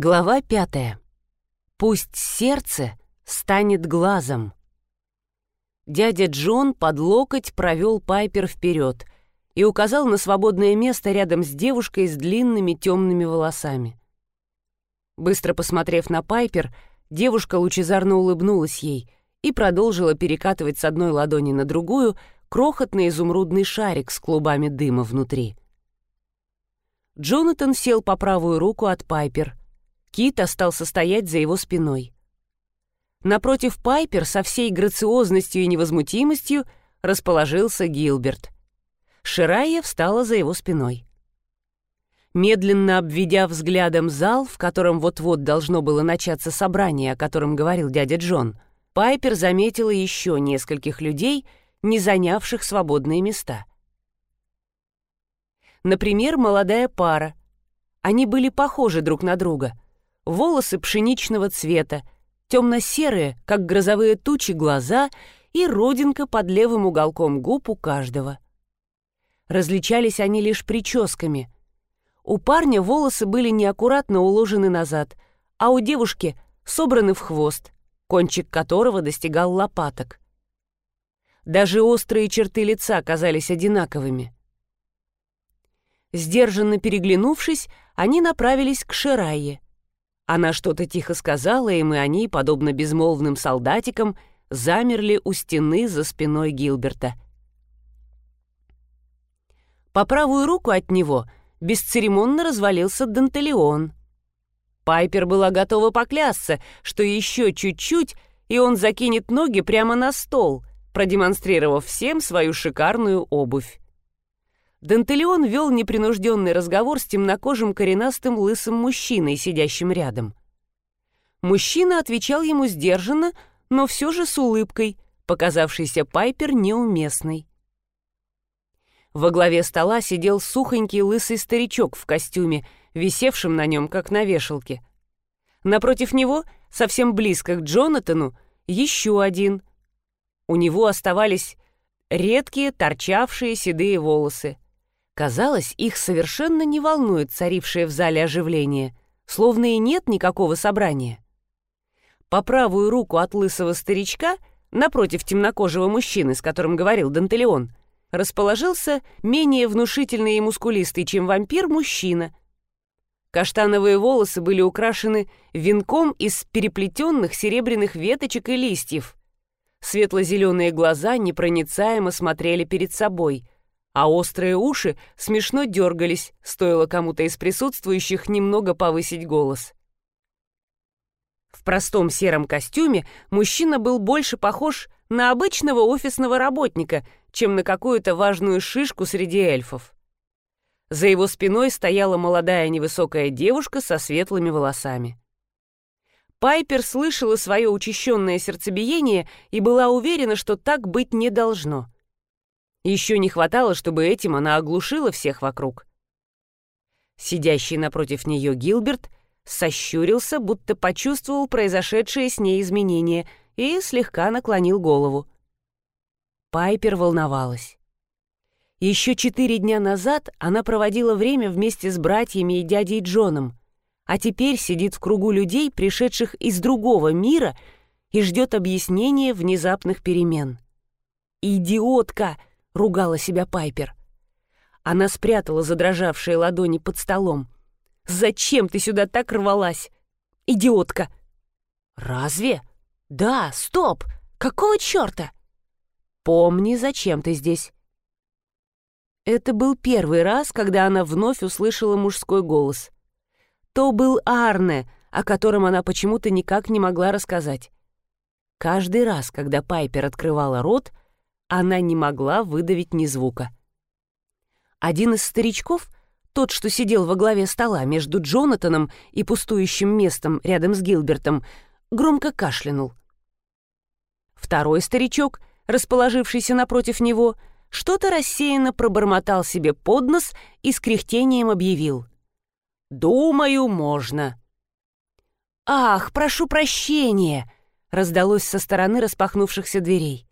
Глава пятая. Пусть сердце станет глазом. Дядя Джон под локоть провел Пайпер вперед и указал на свободное место рядом с девушкой с длинными темными волосами. Быстро посмотрев на Пайпер, девушка лучезарно улыбнулась ей и продолжила перекатывать с одной ладони на другую крохотный изумрудный шарик с клубами дыма внутри. Джонатан сел по правую руку от Пайпер — Кит остался стоять за его спиной. Напротив Пайпер со всей грациозностью и невозмутимостью расположился Гилберт. Ширайя встала за его спиной. Медленно обведя взглядом зал, в котором вот-вот должно было начаться собрание, о котором говорил дядя Джон, Пайпер заметила еще нескольких людей, не занявших свободные места. Например, молодая пара. Они были похожи друг на друга — волосы пшеничного цвета, темно-серые, как грозовые тучи, глаза и родинка под левым уголком губ у каждого. Различались они лишь прическами. У парня волосы были неаккуратно уложены назад, а у девушки собраны в хвост, кончик которого достигал лопаток. Даже острые черты лица казались одинаковыми. Сдержанно переглянувшись, они направились к Ширайе — она что-то тихо сказала, и они, подобно безмолвным солдатикам, замерли у стены за спиной Гилберта. По правую руку от него бесцеремонно развалился Дантелеон. Пайпер была готова поклясться, что еще чуть-чуть, и он закинет ноги прямо на стол, продемонстрировав всем свою шикарную обувь. Дантелеон вел непринужденный разговор с темнокожим коренастым лысым мужчиной, сидящим рядом. Мужчина отвечал ему сдержанно, но все же с улыбкой, показавшейся Пайпер неуместной. Во главе стола сидел сухонький лысый старичок в костюме, висевшем на нем, как на вешалке. Напротив него, совсем близко к Джонатану, еще один. У него оставались редкие, торчавшие седые волосы. Казалось, их совершенно не волнует царившее в зале оживление, словно и нет никакого собрания. По правую руку от лысого старичка, напротив темнокожего мужчины, с которым говорил Дантелеон, расположился менее внушительный и мускулистый, чем вампир, мужчина. Каштановые волосы были украшены венком из переплетенных серебряных веточек и листьев. Светло-зеленые глаза непроницаемо смотрели перед собой — а острые уши смешно дергались, стоило кому-то из присутствующих немного повысить голос. В простом сером костюме мужчина был больше похож на обычного офисного работника, чем на какую-то важную шишку среди эльфов. За его спиной стояла молодая невысокая девушка со светлыми волосами. Пайпер слышала свое учащенное сердцебиение и была уверена, что так быть не должно — еще не хватало, чтобы этим она оглушила всех вокруг. Сидящий напротив нее Гилберт сощурился, будто почувствовал произошедшее с ней изменение и слегка наклонил голову. Пайпер волновалась. Еще четыре дня назад она проводила время вместе с братьями и дядей Джоном, а теперь сидит в кругу людей, пришедших из другого мира, и ждет объяснения внезапных перемен. «Идиотка!» — ругала себя Пайпер. Она спрятала задрожавшие ладони под столом. «Зачем ты сюда так рвалась? Идиотка!» «Разве? Да, стоп! Какого черта?» «Помни, зачем ты здесь?» Это был первый раз, когда она вновь услышала мужской голос. То был Арне, о котором она почему-то никак не могла рассказать. Каждый раз, когда Пайпер открывала рот, она не могла выдавить ни звука. Один из старичков, тот, что сидел во главе стола между Джонатаном и пустующим местом рядом с Гилбертом, громко кашлянул. Второй старичок, расположившийся напротив него, что-то рассеянно пробормотал себе под нос и с кряхтением объявил. «Думаю, можно». «Ах, прошу прощения!» — раздалось со стороны распахнувшихся дверей.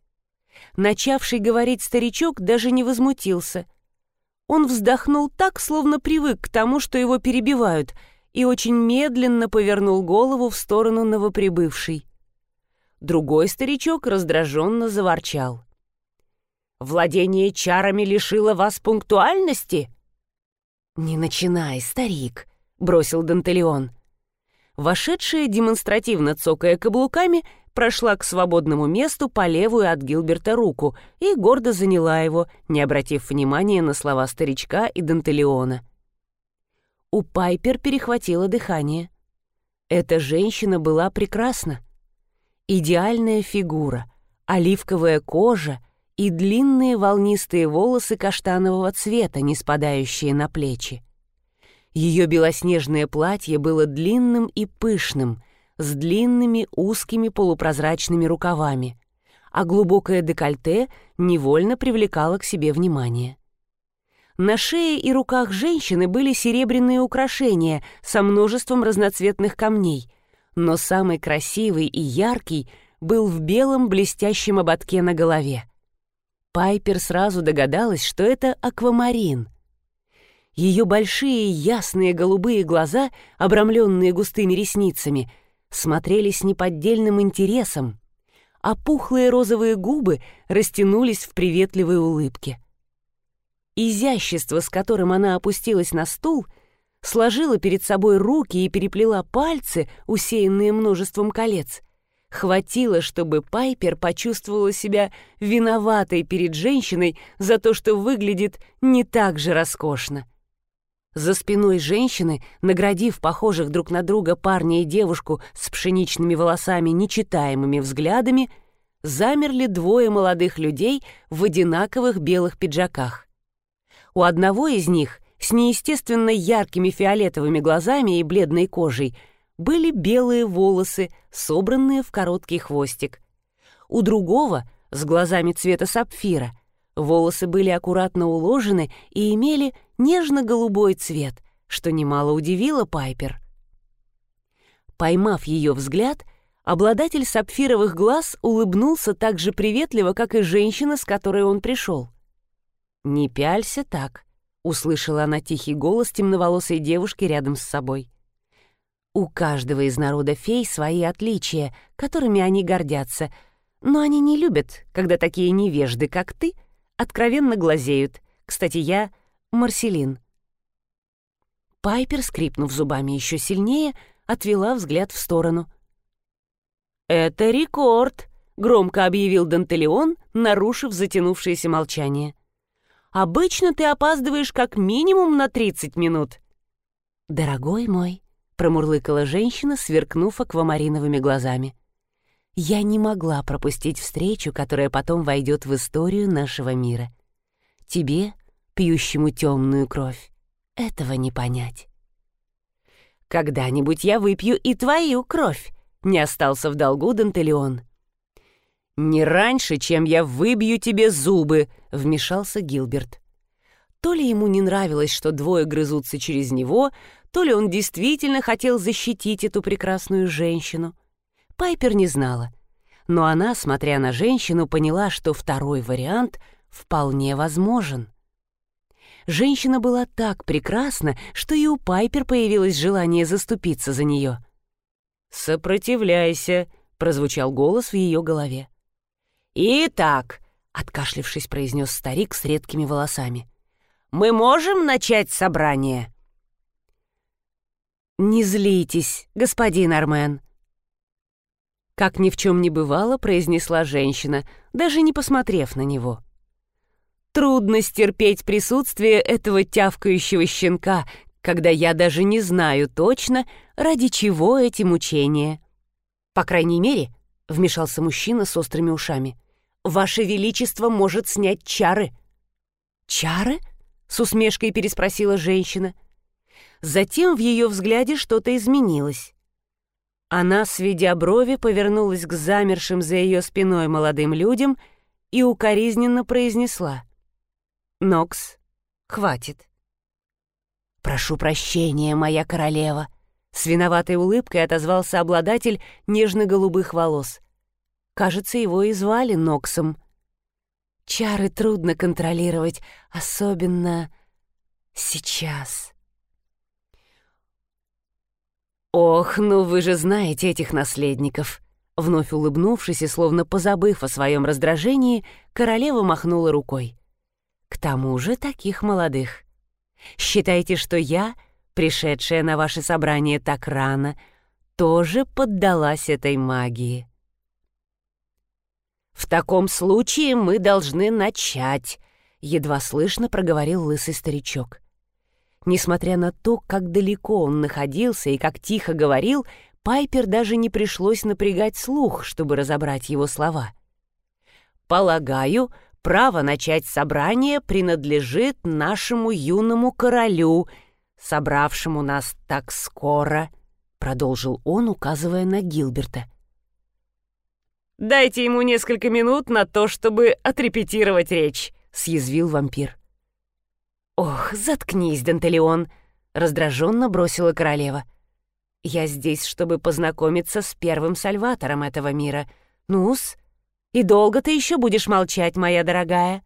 Начавший говорить старичок даже не возмутился. Он вздохнул так, словно привык к тому, что его перебивают, и очень медленно повернул голову в сторону новоприбывшей. Другой старичок раздраженно заворчал. «Владение чарами лишило вас пунктуальности?» «Не начинай, старик», — бросил Дантелеон. Вошедшая, демонстративно цокая каблуками, прошла к свободному месту по левую от Гилберта руку и гордо заняла его, не обратив внимания на слова старичка и Дантелеона. У Пайпер перехватило дыхание. Эта женщина была прекрасна. Идеальная фигура, оливковая кожа и длинные волнистые волосы каштанового цвета, не спадающие на плечи. Ее белоснежное платье было длинным и пышным, с длинными узкими полупрозрачными рукавами, а глубокое декольте невольно привлекало к себе внимание. На шее и руках женщины были серебряные украшения со множеством разноцветных камней, но самый красивый и яркий был в белом блестящем ободке на голове. Пайпер сразу догадалась, что это аквамарин. Ее большие ясные голубые глаза, обрамленные густыми ресницами — смотрели с неподдельным интересом, а пухлые розовые губы растянулись в приветливой улыбке. Изящество, с которым она опустилась на стул, сложила перед собой руки и переплела пальцы, усеянные множеством колец, хватило, чтобы Пайпер почувствовала себя виноватой перед женщиной за то, что выглядит не так же роскошно. За спиной женщины, наградив похожих друг на друга парня и девушку с пшеничными волосами нечитаемыми взглядами, замерли двое молодых людей в одинаковых белых пиджаках. У одного из них, с неестественно яркими фиолетовыми глазами и бледной кожей, были белые волосы, собранные в короткий хвостик. У другого, с глазами цвета сапфира, волосы были аккуратно уложены и имели нежно-голубой цвет, что немало удивило Пайпер. Поймав ее взгляд, обладатель сапфировых глаз улыбнулся так же приветливо, как и женщина, с которой он пришел. «Не пялься так», — услышала она тихий голос темноволосой девушки рядом с собой. «У каждого из народа фей свои отличия, которыми они гордятся, но они не любят, когда такие невежды, как ты, откровенно глазеют. Кстати, я Марселин. Пайпер, скрипнув зубами еще сильнее, отвела взгляд в сторону. «Это рекорд!» — громко объявил Дантелеон, нарушив затянувшееся молчание. «Обычно ты опаздываешь как минимум на 30 минут». «Дорогой мой», — промурлыкала женщина, сверкнув аквамариновыми глазами. «Я не могла пропустить встречу, которая потом войдет в историю нашего мира. Тебе пьющему темную кровь. Этого не понять. «Когда-нибудь я выпью и твою кровь», — не остался в долгу Дантелеон. «Не раньше, чем я выбью тебе зубы», — вмешался Гилберт. То ли ему не нравилось, что двое грызутся через него, то ли он действительно хотел защитить эту прекрасную женщину. Пайпер не знала. Но она, смотря на женщину, поняла, что второй вариант вполне возможен. Женщина была так прекрасна, что и у Пайпер появилось желание заступиться за нее. «Сопротивляйся», — прозвучал голос в ее голове. «Итак», — откашлившись, произнес старик с редкими волосами, «мы можем начать собрание?» «Не злитесь, господин Армен», как ни в чем не бывало, произнесла женщина, даже не посмотрев на него. Трудно стерпеть присутствие этого тявкающего щенка, когда я даже не знаю точно, ради чего эти мучения. По крайней мере, — вмешался мужчина с острыми ушами, — «Ваше Величество может снять чары». «Чары?» — с усмешкой переспросила женщина. Затем в ее взгляде что-то изменилось. Она, сведя брови, повернулась к замершим за ее спиной молодым людям и укоризненно произнесла. Нокс, хватит. «Прошу прощения, моя королева», — с виноватой улыбкой отозвался обладатель нежно-голубых волос. Кажется, его и звали Ноксом. Чары трудно контролировать, особенно сейчас. «Ох, ну вы же знаете этих наследников!» Вновь улыбнувшись и словно позабыв о своем раздражении, королева махнула рукой. «К тому же таких молодых. Считайте, что я, пришедшая на ваше собрание так рано, тоже поддалась этой магии». «В таком случае мы должны начать», — едва слышно проговорил лысый старичок. Несмотря на то, как далеко он находился и как тихо говорил, Пайпер даже не пришлось напрягать слух, чтобы разобрать его слова. «Полагаю, право начать собрание принадлежит нашему юному королю, собравшему нас так скоро», — продолжил он, указывая на Гилберта. «Дайте ему несколько минут на то, чтобы отрепетировать речь», — съязвил вампир. «Ох, заткнись, Дантелеон!» — раздраженно бросила королева. «Я здесь, чтобы познакомиться с первым сальватором этого мира. Нус, и долго ты еще будешь молчать, моя дорогая?»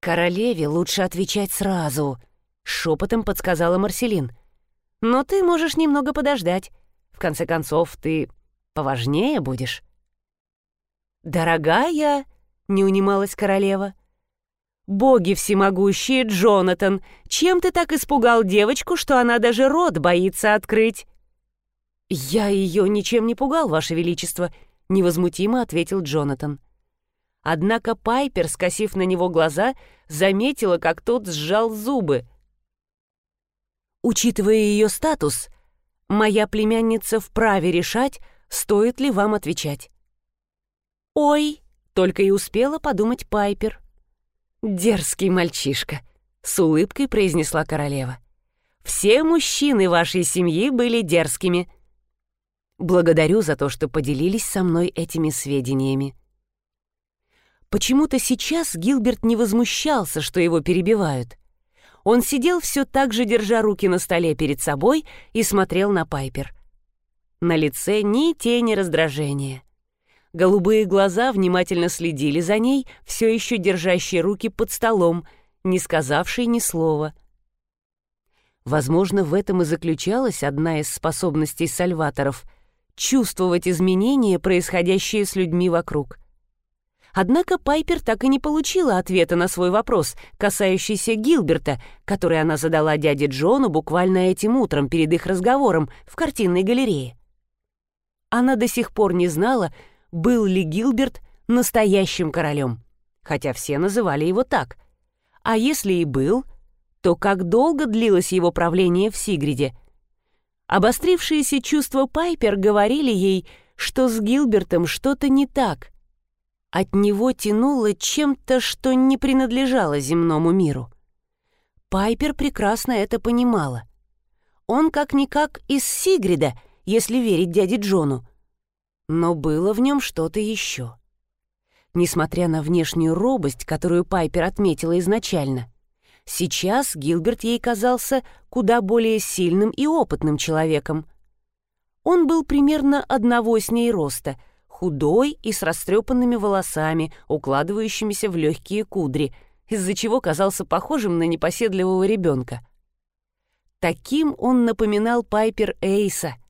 «Королеве лучше отвечать сразу», — шепотом подсказала Марселин. «Но ты можешь немного подождать. В конце концов, ты поважнее будешь». «Дорогая», — не унималась королева, — «боги всемогущие, Джонатан, чем ты так испугал девочку, что она даже рот боится открыть?» «Я ее ничем не пугал, Ваше Величество», — невозмутимо ответил Джонатан. Однако Пайпер, скосив на него глаза, заметила, как тот сжал зубы. «Учитывая ее статус, моя племянница вправе решать, стоит ли вам отвечать. «Ой!» — только и успела подумать Пайпер. «Дерзкий мальчишка!» — с улыбкой произнесла королева. «Все мужчины вашей семьи были дерзкими». «Благодарю за то, что поделились со мной этими сведениями». Почему-то сейчас Гилберт не возмущался, что его перебивают. Он сидел все так же, держа руки на столе перед собой, и смотрел на Пайпер — на лице ни тени раздражения. Голубые глаза внимательно следили за ней, все еще держащие руки под столом, не сказавшие ни слова. Возможно, в этом и заключалась одна из способностей сальваторов — чувствовать изменения, происходящие с людьми вокруг. Однако Пайпер так и не получила ответа на свой вопрос, касающийся Гилберта, который она задала дяде Джону буквально этим утром перед их разговором в картинной галерее. Она до сих пор не знала, был ли Гилберт настоящим королем, хотя все называли его так. А если и был, то как долго длилось его правление в Сигриде? Обострившиеся чувства Пайпер говорили ей, что с Гилбертом что-то не так. От него тянуло чем-то, что не принадлежало земному миру. Пайпер прекрасно это понимала. Он как-никак из Сигрида — если верить дяде Джону. Но было в нем что-то еще. Несмотря на внешнюю робость, которую Пайпер отметила изначально, сейчас Гилберт ей казался куда более сильным и опытным человеком. Он был примерно одного с ней роста, худой и с растрепанными волосами, укладывающимися в легкие кудри, из-за чего казался похожим на непоседливого ребенка. Таким он напоминал Пайпер Эйса —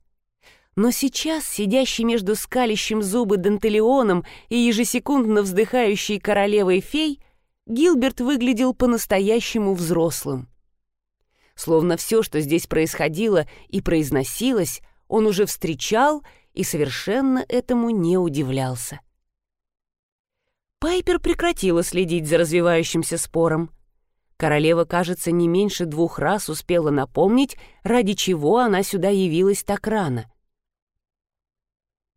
но сейчас, сидящий между скалящим зубы Дантелеоном и ежесекундно вздыхающей королевой фей, Гилберт выглядел по-настоящему взрослым. Словно все, что здесь происходило и произносилось, он уже встречал и совершенно этому не удивлялся. Пайпер прекратила следить за развивающимся спором. Королева, кажется, не меньше двух раз успела напомнить, ради чего она сюда явилась так рано.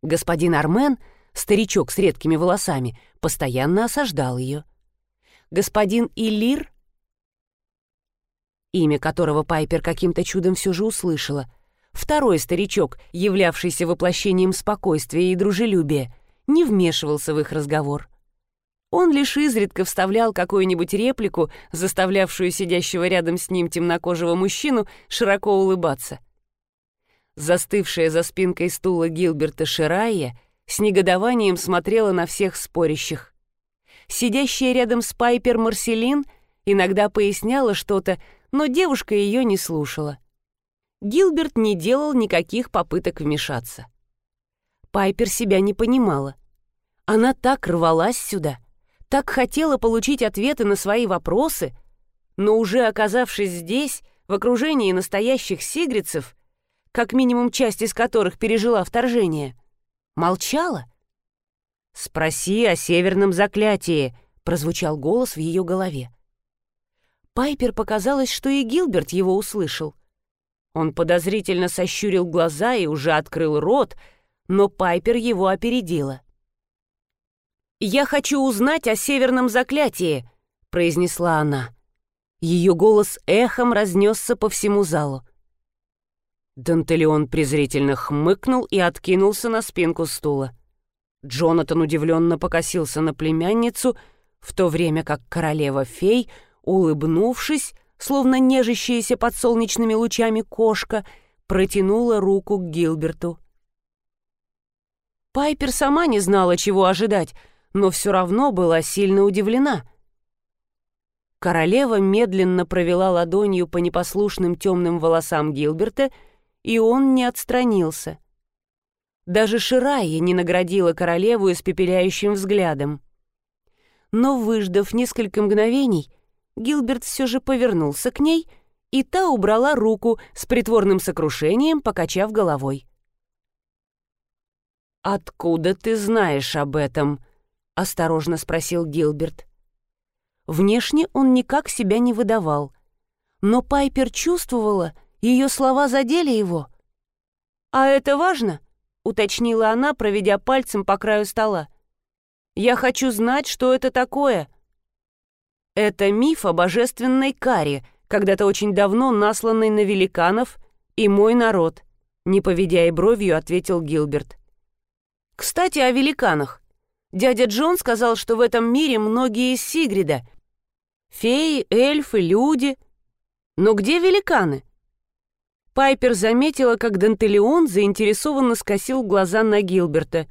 Господин Армен, старичок с редкими волосами, постоянно осаждал ее. Господин Илир, имя которого Пайпер каким-то чудом все же услышала, второй старичок, являвшийся воплощением спокойствия и дружелюбия, не вмешивался в их разговор. Он лишь изредка вставлял какую-нибудь реплику, заставлявшую сидящего рядом с ним темнокожего мужчину широко улыбаться — Застывшая за спинкой стула Гилберта Ширайя с негодованием смотрела на всех спорящих. Сидящая рядом с Пайпер Марселин иногда поясняла что-то, но девушка ее не слушала. Гилберт не делал никаких попыток вмешаться. Пайпер себя не понимала. Она так рвалась сюда, так хотела получить ответы на свои вопросы, но уже оказавшись здесь, в окружении настоящих сигрицев, как минимум часть из которых пережила вторжение, молчала. «Спроси о северном заклятии», — прозвучал голос в ее голове. Пайпер показалось, что и Гилберт его услышал. Он подозрительно сощурил глаза и уже открыл рот, но Пайпер его опередила. «Я хочу узнать о северном заклятии», — произнесла она. Ее голос эхом разнесся по всему залу. Дантелеон презрительно хмыкнул и откинулся на спинку стула. Джонатан удивленно покосился на племянницу, в то время как королева-фей, улыбнувшись, словно нежащаяся под солнечными лучами кошка, протянула руку к Гилберту. Пайпер сама не знала, чего ожидать, но все равно была сильно удивлена. Королева медленно провела ладонью по непослушным темным волосам Гилберта, и он не отстранился. Даже Ширая не наградила королеву испепеляющим взглядом. Но, выждав несколько мгновений, Гилберт все же повернулся к ней, и та убрала руку с притворным сокрушением, покачав головой. «Откуда ты знаешь об этом?» — осторожно спросил Гилберт. Внешне он никак себя не выдавал, но Пайпер чувствовала, ее слова задели его. «А это важно?» — уточнила она, проведя пальцем по краю стола. «Я хочу знать, что это такое». Это миф о божественной каре, когда-то очень давно насланный на великанов и мой народ, не поведя и бровью, ответил Гилберт. Кстати, о великанах. Дядя Джон сказал, что в этом мире многие из Сигрида. Феи, эльфы, люди. Но где великаны? Пайпер заметила, как Дантелеон заинтересованно скосил глаза на Гилберта.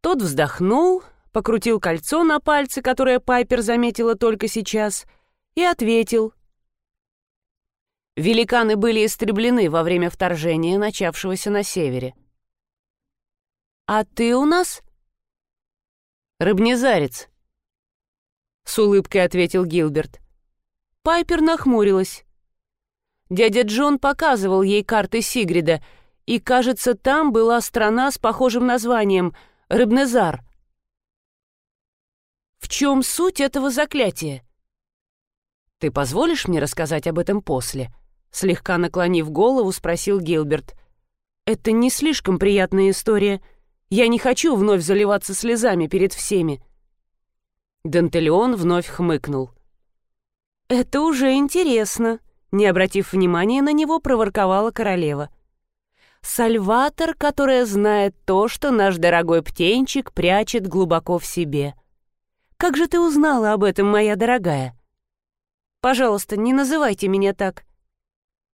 Тот вздохнул, покрутил кольцо на пальце, которое Пайпер заметила только сейчас, и ответил. Великаны были истреблены во время вторжения, начавшегося на севере. «А ты у нас?» «Рыбнезарец», — с улыбкой ответил Гилберт. Пайпер нахмурилась. Дядя Джон показывал ей карты Сигрида, и, кажется, там была страна с похожим названием — Рыбнезар. В чем суть этого заклятия? «Ты позволишь мне рассказать об этом после?» Слегка наклонив голову, спросил Гилберт. «Это не слишком приятная история. Я не хочу вновь заливаться слезами перед всеми». Дантелеон вновь хмыкнул. «Это уже интересно», не обратив внимания на него, проворковала королева. «Сальватор, которая знает то, что наш дорогой птенчик прячет глубоко в себе. Как же ты узнала об этом, моя дорогая?» «Пожалуйста, не называйте меня так.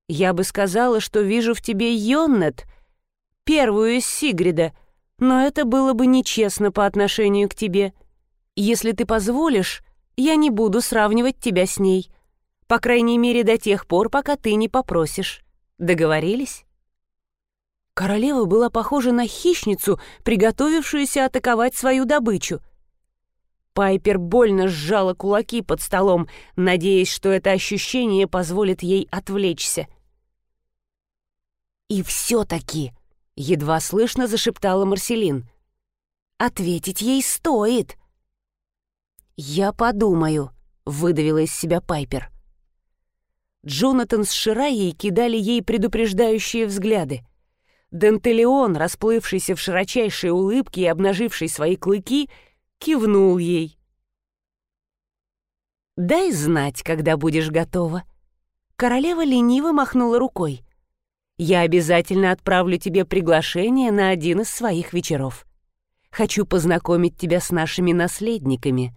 Я бы сказала, что вижу в тебе Йоннет, первую из Сигрида, но это было бы нечестно по отношению к тебе. Если ты позволишь, я не буду сравнивать тебя с ней». По крайней мере, до тех пор, пока ты не попросишь. Договорились?» Королева была похожа на хищницу, приготовившуюся атаковать свою добычу. Пайпер больно сжала кулаки под столом, надеясь, что это ощущение позволит ей отвлечься. «И все-таки», — едва слышно зашептала Марселин, — «ответить ей стоит». «Я подумаю», — выдавила из себя Пайпер. Джонатан с Шираей кидали ей предупреждающие взгляды. Дентелеон, расплывшийся в широчайшей улыбке и обнаживший свои клыки, кивнул ей. «Дай знать, когда будешь готова». Королева лениво махнула рукой. «Я обязательно отправлю тебе приглашение на один из своих вечеров. Хочу познакомить тебя с нашими наследниками».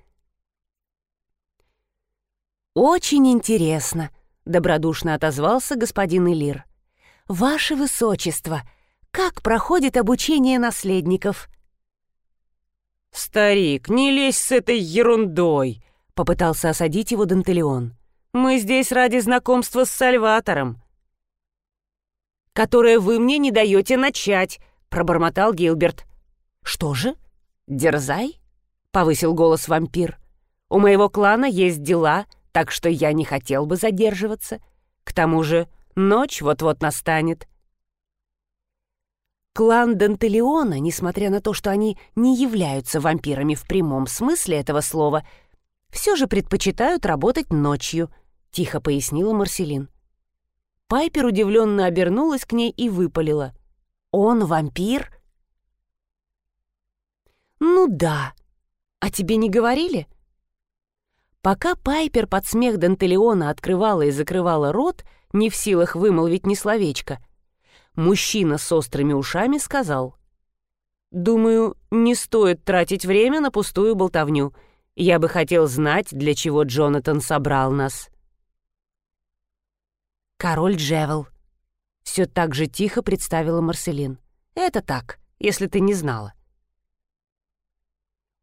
«Очень интересно», — добродушно отозвался господин Элир. «Ваше Высочество, как проходит обучение наследников?» «Старик, не лезь с этой ерундой!» — попытался осадить его Дантелеон. «Мы здесь ради знакомства с Сальватором». которое вы мне не даете начать», — пробормотал Гилберт. «Что же? Дерзай?» — повысил голос вампир. «У моего клана есть дела, так что я не хотел бы задерживаться. К тому же ночь вот-вот настанет». Клан Дантелеона, несмотря на то, что они не являются вампирами в прямом смысле этого слова, все же предпочитают работать ночью, тихо пояснила Марселин. Пайпер удивленно обернулась к ней и выпалила. «Он вампир?» «Ну да. А тебе не говорили?» Пока Пайпер под смех Дантелеона открывала и закрывала рот, не в силах вымолвить ни словечко, мужчина с острыми ушами сказал. «Думаю, не стоит тратить время на пустую болтовню. Я бы хотел знать, для чего Джонатан собрал нас». «Король Джевел», — все так же тихо представила Марселин. «Это так, если ты не знала».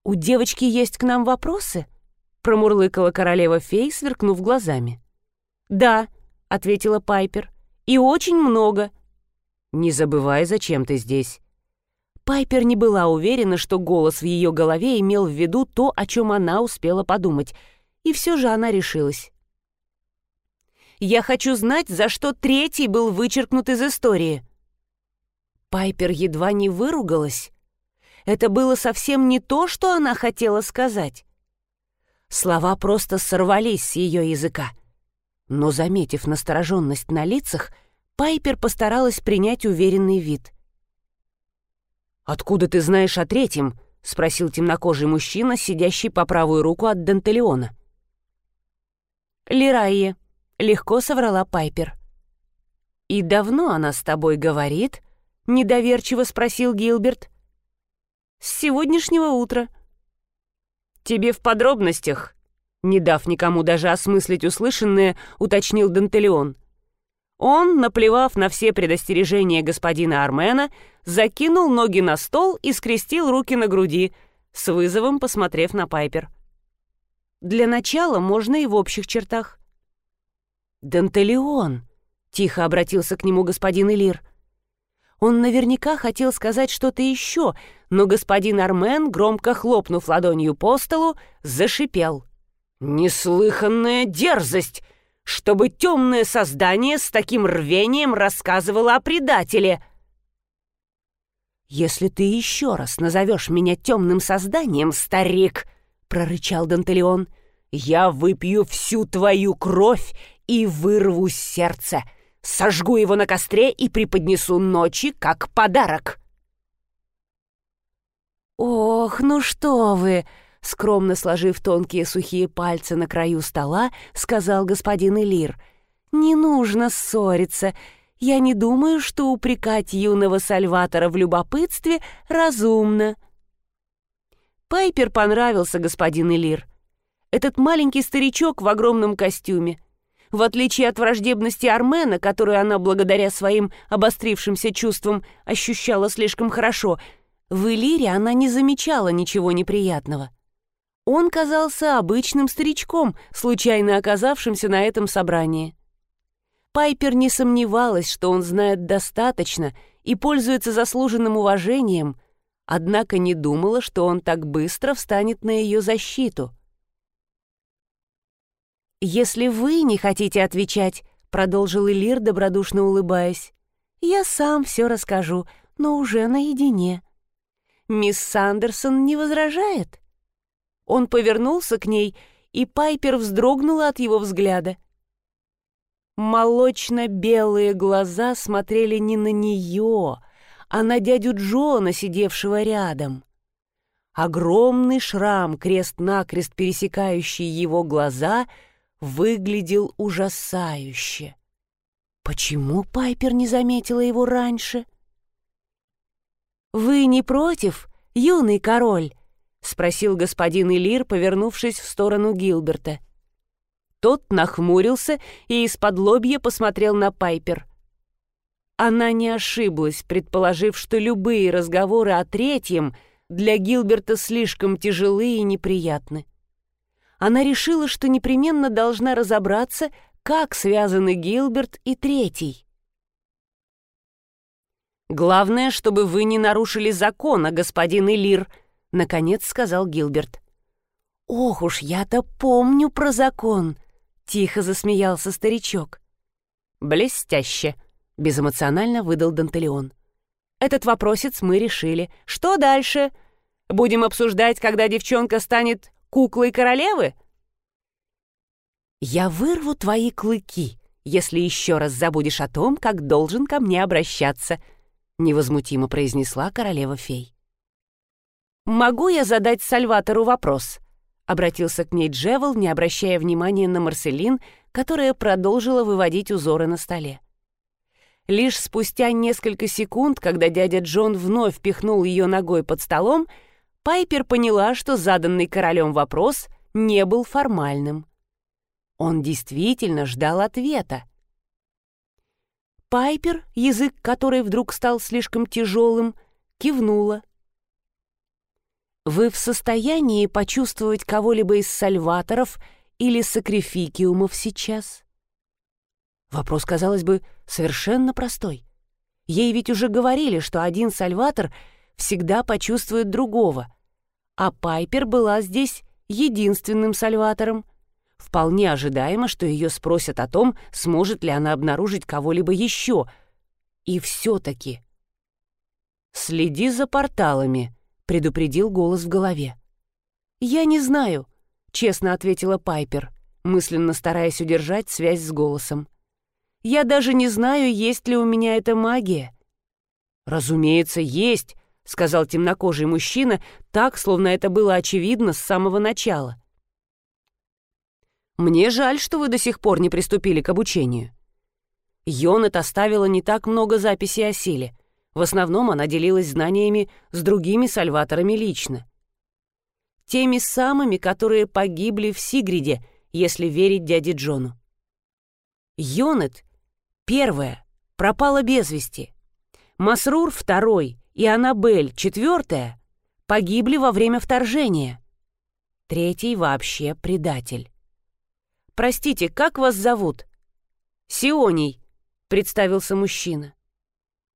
«У девочки есть к нам вопросы?» — промурлыкала королева фей, сверкнув глазами. «Да», — ответила Пайпер, — «и очень много». «Не забывай, зачем ты здесь». Пайпер не была уверена, что голос в ее голове имел в виду то, о чем она успела подумать, и все же она решилась. «Я хочу знать, за что третий был вычеркнут из истории». Пайпер едва не выругалась. Это было совсем не то, что она хотела сказать. Слова просто сорвались с ее языка. Но, заметив настороженность на лицах, Пайпер постаралась принять уверенный вид. «Откуда ты знаешь о третьем?» — спросил темнокожий мужчина, сидящий по правую руку от Дантелеона. «Лирайе», — легко соврала Пайпер. «И давно она с тобой говорит?» — недоверчиво спросил Гилберт. «С сегодняшнего утра». «Тебе в подробностях?» Не дав никому даже осмыслить услышанное, уточнил Дантелеон. Он, наплевав на все предостережения господина Армена, закинул ноги на стол и скрестил руки на груди, с вызовом посмотрев на Пайпер. «Для начала можно и в общих чертах». «Дантелеон!» — тихо обратился к нему господин Элир. Он наверняка хотел сказать что-то еще, но господин Армен, громко хлопнув ладонью по столу, зашипел. «Неслыханная дерзость! чтобы темное создание с таким рвением рассказывало о предателе. «Если ты еще раз назовешь меня темным созданием, старик», — прорычал Дантелеон, — «я выпью всю твою кровь и вырву сердце, сожгу его на костре и преподнесу ночи как подарок». «Ох, ну что вы!» скромно сложив тонкие сухие пальцы на краю стола, сказал господин Элир. «Не нужно ссориться. Я не думаю, что упрекать юного Сальватора в любопытстве разумно». Пайпер понравился господин Элир. Этот маленький старичок в огромном костюме. В отличие от враждебности Армена, которую она благодаря своим обострившимся чувствам ощущала слишком хорошо, в Элире она не замечала ничего неприятного. Он казался обычным старичком, случайно оказавшимся на этом собрании. Пайпер не сомневалась, что он знает достаточно и пользуется заслуженным уважением, однако не думала, что он так быстро встанет на ее защиту. «Если вы не хотите отвечать», — продолжил Элир, добродушно улыбаясь, «я сам все расскажу, но уже наедине. Мисс Сандерсон не возражает?» Он повернулся к ней, и Пайпер вздрогнула от его взгляда. Молочно-белые глаза смотрели не на нее, а на дядю Джона, сидевшего рядом. Огромный шрам, крест-накрест пересекающий его глаза, выглядел ужасающе. Почему Пайпер не заметила его раньше? «Вы не против, юный король?» — спросил господин Илир, повернувшись в сторону Гилберта. Тот нахмурился и из-под лобья посмотрел на Пайпер. Она не ошиблась, предположив, что любые разговоры о третьем для Гилберта слишком тяжелы и неприятны. Она решила, что непременно должна разобраться, как связаны Гилберт и третий. Главное, чтобы вы не нарушили закона, господин Элир», — наконец сказал Гилберт. «Ох уж я-то помню про закон», — тихо засмеялся старичок. «Блестяще», — безэмоционально выдал Дантелеон. «Этот вопросец мы решили. Что дальше? Будем обсуждать, когда девчонка станет куклой королевы?» «Я вырву твои клыки, если еще раз забудешь о том, как должен ко мне обращаться», невозмутимо произнесла королева-фей. «Могу я задать Сальватору вопрос?» обратился к ней Джевел, не обращая внимания на Марселин, которая продолжила выводить узоры на столе. Лишь спустя несколько секунд, когда дядя Джон вновь пихнул ее ногой под столом, Пайпер поняла, что заданный королем вопрос не был формальным. Он действительно ждал ответа. Пайпер, язык которой вдруг стал слишком тяжелым, кивнула. «Вы в состоянии почувствовать кого-либо из сальваторов или сакрификиумов сейчас?» Вопрос, казалось бы, совершенно простой. Ей ведь уже говорили, что один сальватор всегда почувствует другого, а Пайпер была здесь единственным сальватором. Вполне ожидаемо, что ее спросят о том, сможет ли она обнаружить кого-либо еще. И все-таки... «Следи за порталами», — предупредил голос в голове. «Я не знаю», — честно ответила Пайпер, мысленно стараясь удержать связь с голосом. «Я даже не знаю, есть ли у меня эта магия». «Разумеется, есть», — сказал темнокожий мужчина, так, словно это было очевидно с самого начала. Мне жаль, что вы до сих пор не приступили к обучению. Йонет оставила не так много записей о силе. В основном она делилась знаниями с другими сальваторами лично. Теми самыми, которые погибли в Сигриде, если верить дяде Джону. Йонет, первая, пропала без вести. Масрур, второй, и Аннабель, четвертая, погибли во время вторжения. Третий вообще предатель. «Простите, как вас зовут?» «Сионий», — представился мужчина.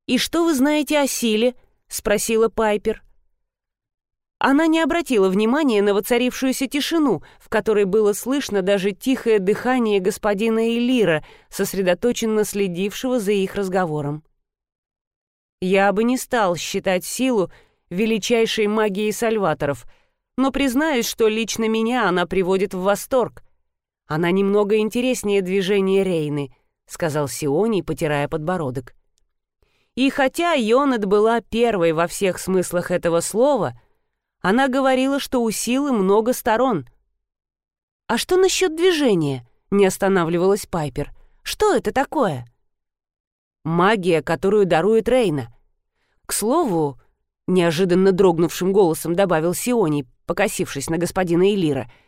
«И что вы знаете о силе?» — спросила Пайпер. Она не обратила внимания на воцарившуюся тишину, в которой было слышно даже тихое дыхание господина Элира, сосредоточенно следившего за их разговором. «Я бы не стал считать силу величайшей магией сальваторов, но признаюсь, что лично меня она приводит в восторг», она немного интереснее движения Рейны», — сказал Сионий, потирая подбородок. И хотя Йонет была первой во всех смыслах этого слова, она говорила, что у силы много сторон. «А что насчет движения?» — не останавливалась Пайпер. «Что это такое?» «Магия, которую дарует Рейна. К слову, неожиданно дрогнувшим голосом добавил Сионий, покосившись на господина Элира —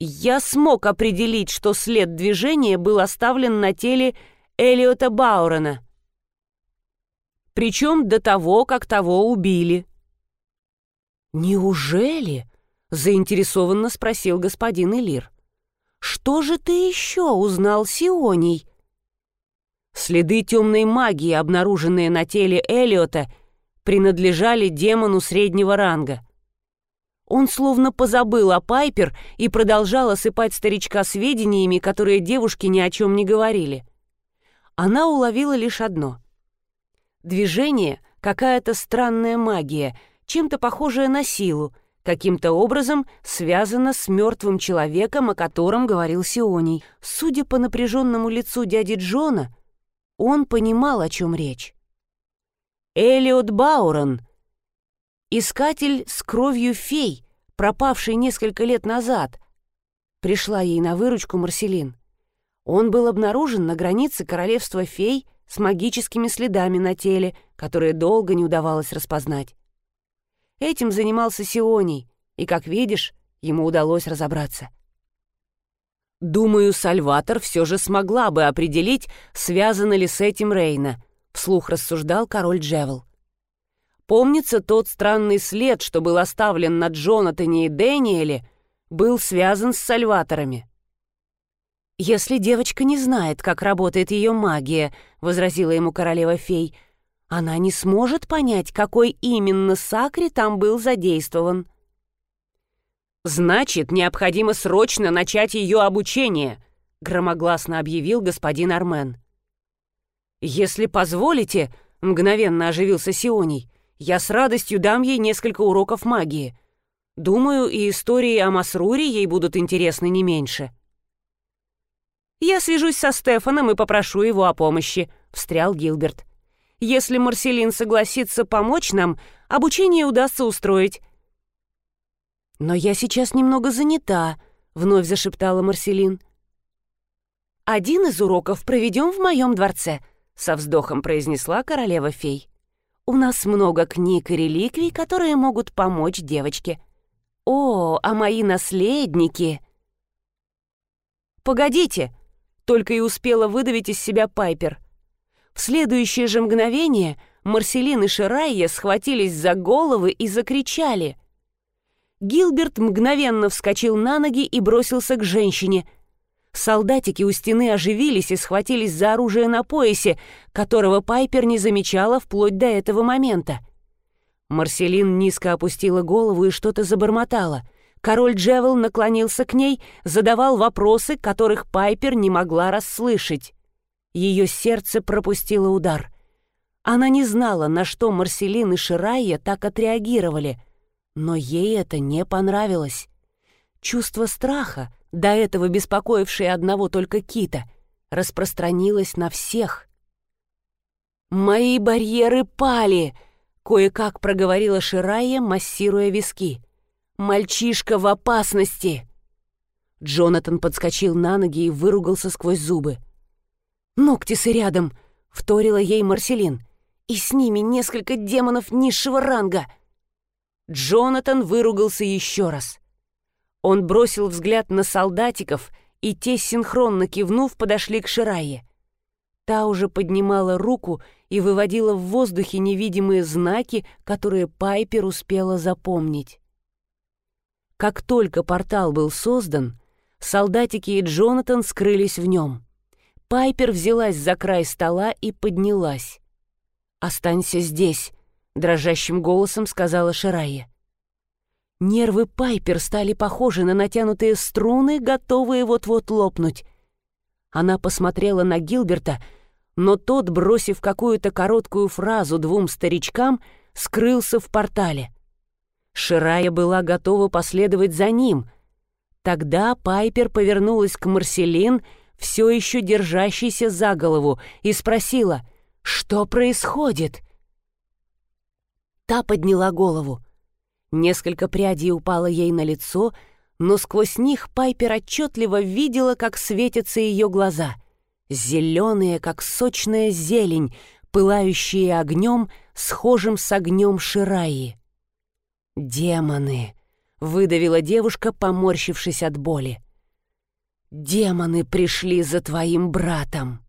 я смог определить, что след движения был оставлен на теле Элиота Баурена. Причем до того, как того убили. «Неужели?» — заинтересованно спросил господин Элир. «Что же ты еще узнал, Сионий?» Следы темной магии, обнаруженные на теле Элиота, принадлежали демону среднего ранга. Он словно позабыл о Пайпер и продолжал осыпать старичка сведениями, которые девушке ни о чем не говорили. Она уловила лишь одно. Движение — какая-то странная магия, чем-то похожая на силу, каким-то образом связана с мертвым человеком, о котором говорил Сионий. Судя по напряженному лицу дяди Джона, он понимал, о чем речь. Элиот Баурон — Искатель с кровью фей, пропавший несколько лет назад. Пришла ей на выручку Марселин. Он был обнаружен на границе королевства фей с магическими следами на теле, которые долго не удавалось распознать. Этим занимался Сионий, и, как видишь, ему удалось разобраться. «Думаю, Сальватор все же смогла бы определить, связано ли с этим Рейна», — вслух рассуждал король Джевел. Помнится, тот странный след, что был оставлен на Джонатане и Дэниеле, был связан с сальваторами. «Если девочка не знает, как работает ее магия», — возразила ему королева-фей, она не сможет понять, какой именно сакри там был задействован. «Значит, необходимо срочно начать ее обучение», — громогласно объявил господин Армен. «Если позволите», — мгновенно оживился Сионий, «я с радостью дам ей несколько уроков магии. Думаю, и истории о Масруре ей будут интересны не меньше». «Я свяжусь со Стефаном и попрошу его о помощи», — встрял Гилберт. «Если Марселин согласится помочь нам, обучение удастся устроить». «Но я сейчас немного занята», — вновь зашептала Марселин. «Один из уроков проведем в моем дворце», — со вздохом произнесла королева-фей. «У нас много книг и реликвий, которые могут помочь девочке». «О, а мои наследники!» «Погодите!» только и успела выдавить из себя Пайпер. В следующее же мгновение Марселин и Ширайя схватились за головы и закричали. Гилберт мгновенно вскочил на ноги и бросился к женщине. Солдатики у стены оживились и схватились за оружие на поясе, которого Пайпер не замечала вплоть до этого момента. Марселин низко опустила голову и что-то забормотала — Король Джевел наклонился к ней, задавал вопросы, которых Пайпер не могла расслышать. Ее сердце пропустило удар. Она не знала, на что Марселин и Ширайя так отреагировали, но ей это не понравилось. Чувство страха, до этого беспокоившее одного только Кита, распространилось на всех. «Мои барьеры пали!» — кое-как проговорила Ширайя, массируя виски. Мальчишка в опасности!» Джонатан подскочил на ноги и выругался сквозь зубы. «Ноктисы рядом!» — вторила ей Марселин. «И с ними несколько демонов низшего ранга!» Джонатан выругался еще раз. Он бросил взгляд на солдатиков, и те, синхронно кивнув, подошли к Ширае. Та уже поднимала руку и выводила в воздухе невидимые знаки, которые Пайпер успела запомнить. Как только портал был создан, солдатики и Джонатан скрылись в нем. Пайпер взялась за край стола и поднялась. «Останься здесь», — дрожащим голосом сказала Ширайя. Нервы Пайпер стали похожи на натянутые струны, готовые вот-вот лопнуть. Она посмотрела на Гилберта, но тот, бросив какую-то короткую фразу двум старичкам, скрылся в портале. Ширая была готова последовать за ним. Тогда Пайпер повернулась к Марселин, все еще держащейся за голову, и спросила, что происходит? Та подняла голову. Несколько прядей упало ей на лицо, но сквозь них Пайпер отчетливо видела, как светятся ее глаза. Зеленые, как сочная зелень, пылающие огнем, схожим с огнем Шираи. «Демоны!» — выдавила девушка, поморщившись от боли. «Демоны пришли за твоим братом!»